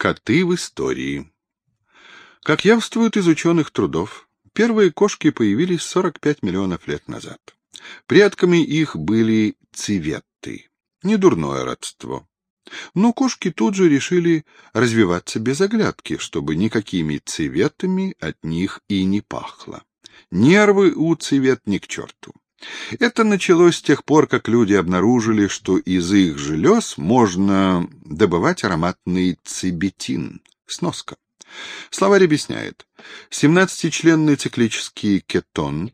Коты в истории. Как явствует из ученых трудов, первые кошки появились 45 миллионов лет назад. Предками их были цветы, недурное родство. Но кошки тут же решили развиваться без оглядки, чтобы никакими цветами от них и не пахло. Нервы у цвет ни к черту. Это началось с тех пор, как люди обнаружили, что из их желез можно добывать ароматный цибетин. Сноска. Словарь объясняет. 17-членный циклический кетон,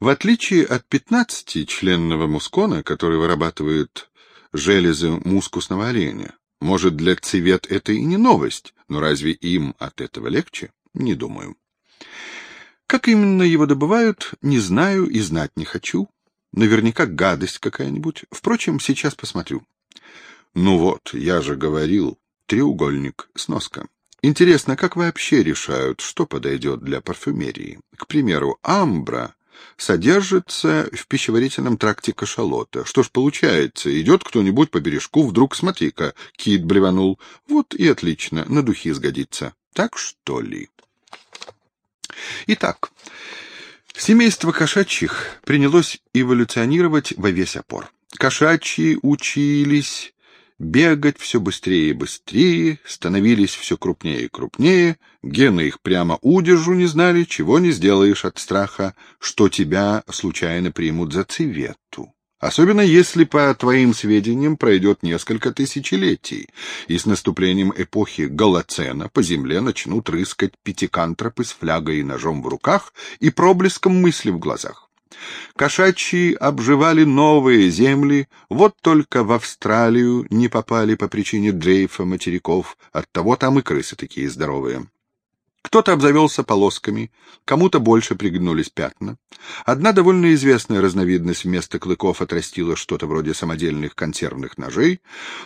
в отличие от 15-членного мускона, который вырабатывает железы мускусного оленя, может, для цвет это и не новость, но разве им от этого легче? Не думаю. Как именно его добывают, не знаю и знать не хочу. Наверняка гадость какая-нибудь. Впрочем, сейчас посмотрю. Ну вот, я же говорил, треугольник, сноска. Интересно, как вообще решают, что подойдет для парфюмерии? К примеру, амбра содержится в пищеварительном тракте кашалота. Что ж получается, идет кто-нибудь по бережку, вдруг, смотри-ка, кит блеванул. Вот и отлично, на духи сгодится. Так что ли? Итак, семейство кошачьих принялось эволюционировать во весь опор. Кошачьи учились бегать все быстрее и быстрее, становились все крупнее и крупнее, гены их прямо удержу не знали, чего не сделаешь от страха, что тебя случайно примут за цвету. Особенно если, по твоим сведениям, пройдет несколько тысячелетий, и с наступлением эпохи Голоцена по земле начнут рыскать пятикантропы с флягой и ножом в руках и проблеском мысли в глазах. Кошачьи обживали новые земли, вот только в Австралию не попали по причине дрейфа материков, оттого там и крысы такие здоровые. Кто-то обзавелся полосками, кому-то больше приглянулись пятна. Одна довольно известная разновидность вместо клыков отрастила что-то вроде самодельных консервных ножей,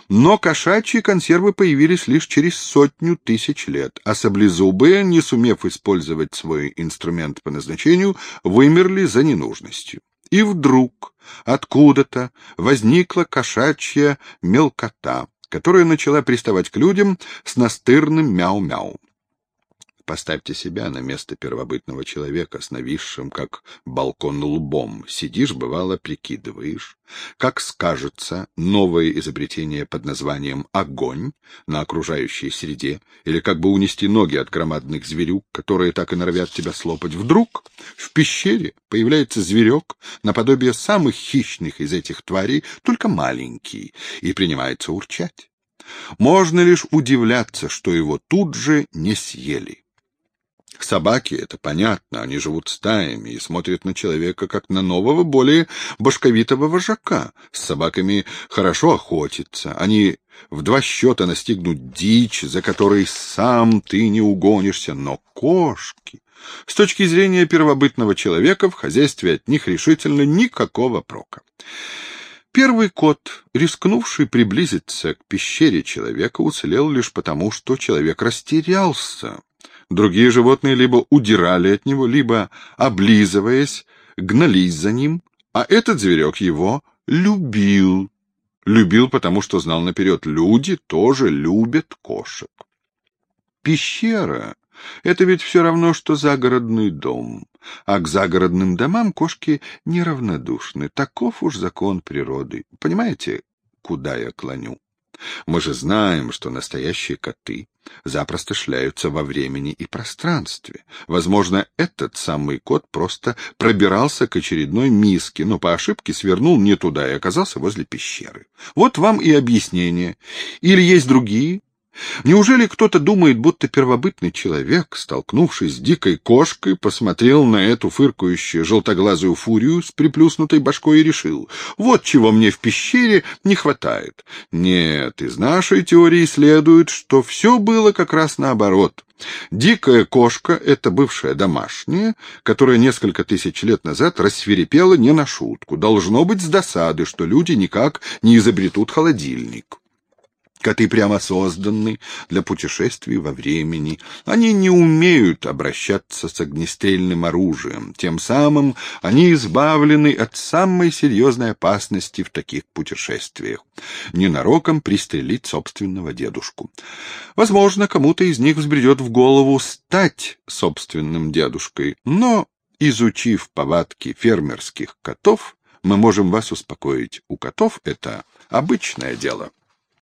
но кошачьи консервы появились лишь через сотню тысяч лет, а саблезубые, не сумев использовать свой инструмент по назначению, вымерли за ненужностью. И вдруг откуда-то возникла кошачья мелкота, которая начала приставать к людям с настырным мяу-мяу. Поставьте себя на место первобытного человека с нависшим, как балкон, лбом. Сидишь, бывало, прикидываешь, как скажется новое изобретение под названием «огонь» на окружающей среде, или как бы унести ноги от громадных зверюк, которые так и норовят тебя слопать. Вдруг в пещере появляется зверек, наподобие самых хищных из этих тварей, только маленький, и принимается урчать. Можно лишь удивляться, что его тут же не съели. Собаки, это понятно, они живут стаями и смотрят на человека как на нового, более башковитого вожака. С собаками хорошо охотиться, они в два счета настигнут дичь, за которой сам ты не угонишься, но кошки... С точки зрения первобытного человека в хозяйстве от них решительно никакого прока. Первый кот, рискнувший приблизиться к пещере человека, уцелел лишь потому, что человек растерялся. Другие животные либо удирали от него, либо, облизываясь, гнались за ним, а этот зверек его любил. Любил, потому что знал наперед, люди тоже любят кошек. Пещера — это ведь все равно, что загородный дом, а к загородным домам кошки неравнодушны. Таков уж закон природы. Понимаете, куда я клоню? Мы же знаем, что настоящие коты запросто шляются во времени и пространстве. Возможно, этот самый кот просто пробирался к очередной миске, но по ошибке свернул не туда и оказался возле пещеры. Вот вам и объяснение. Или есть другие, Неужели кто-то думает, будто первобытный человек, столкнувшись с дикой кошкой, посмотрел на эту фыркающую желтоглазую фурию с приплюснутой башкой и решил, вот чего мне в пещере не хватает? Нет, из нашей теории следует, что все было как раз наоборот. Дикая кошка — это бывшая домашняя, которая несколько тысяч лет назад рассверепела не на шутку. Должно быть с досады, что люди никак не изобретут холодильник. Коты прямо созданы для путешествий во времени. Они не умеют обращаться с огнестрельным оружием. Тем самым они избавлены от самой серьезной опасности в таких путешествиях. Ненароком пристрелить собственного дедушку. Возможно, кому-то из них взбредет в голову стать собственным дедушкой, но, изучив повадки фермерских котов, мы можем вас успокоить. У котов это обычное дело.